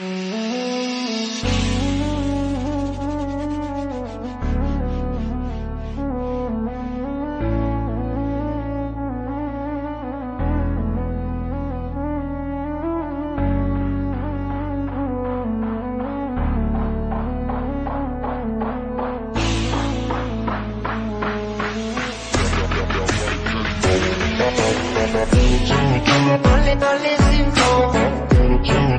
Mm-hmm.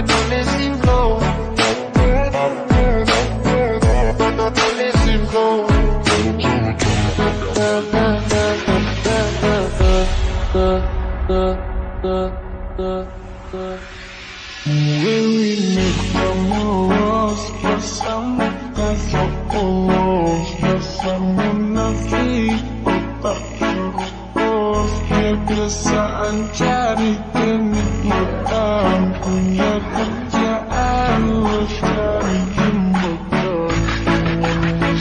Will we mencari kenikmatan Punya kerjaan luas dari imbukan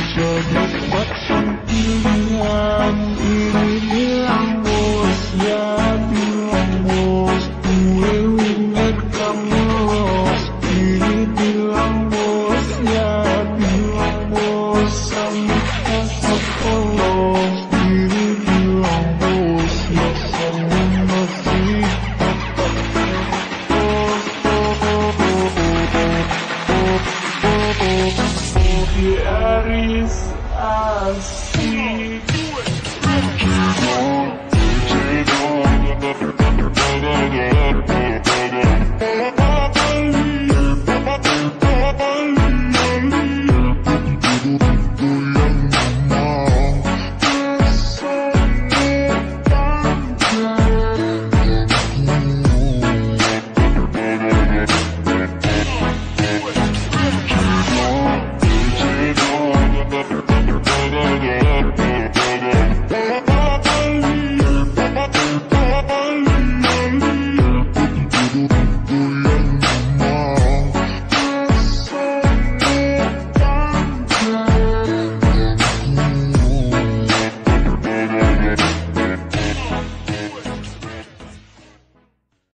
Sebut batang pilihan Ini bilang bos, ya bilang bos Gue winner kamu los Ini bilang bos, ya bilang bos the air is I see.